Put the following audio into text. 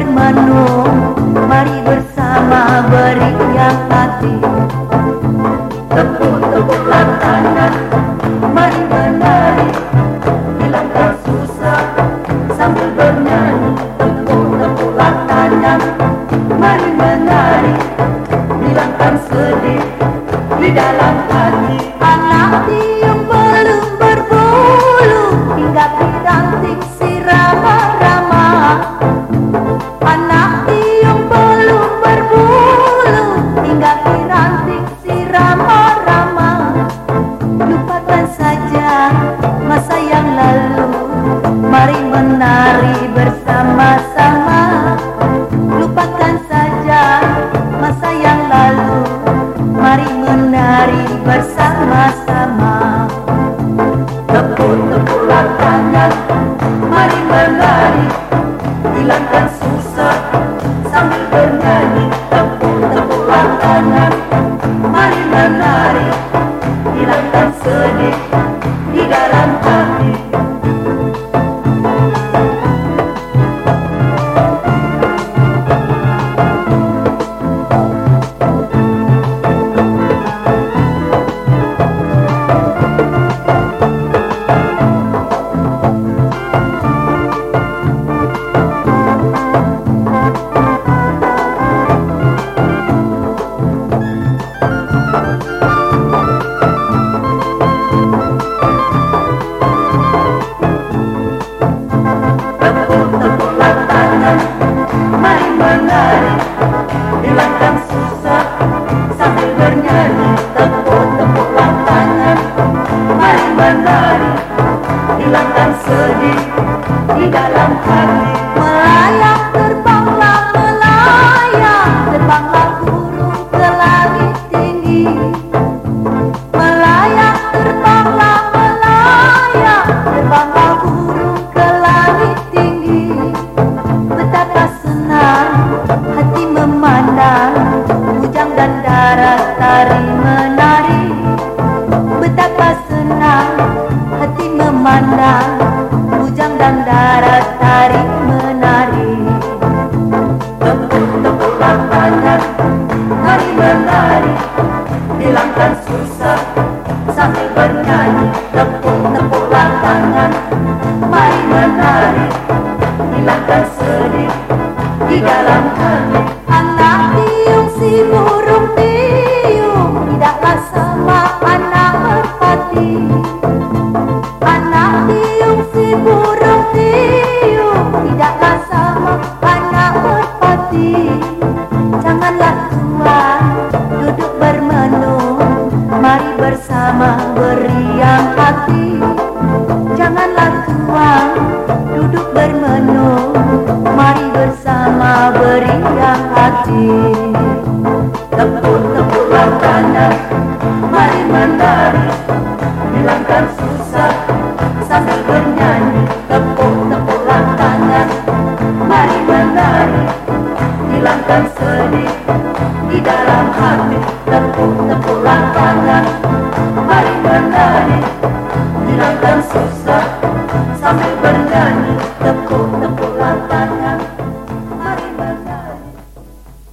termenung Mari bersama beriak hati. Tepuk-tepuklah tangan Mari menari Hilangkan susah Sambil bernyanyi Tepuk-tepuklah tangan Mari menari Hilangkan sedih Di dalam hati. Anak yang belum berbulu Hingga pinang sirah menari bersama-sama. Lupakan saja masa yang lalu. Mari menari bersama-sama. Tepuk-tepuklah tangan Mari menari. Hilangkan susah Sambil bernyanyi. Tepuk-tepuklah tangan Mari menari. Hilangkan sedih Di dalam hati Sambil bernyanyi Tepuk-tepuklah tangan Mari menari Hilangkan sedih Di dalam hati Melayang Senang hati memandang Bujang dan darat tari menari Tepuk-tepuklah Hilangkan susah Sambil bernyanyi Tepuk-tepuklah tangan. Mari menari Hilangkan sedih Di dalam hati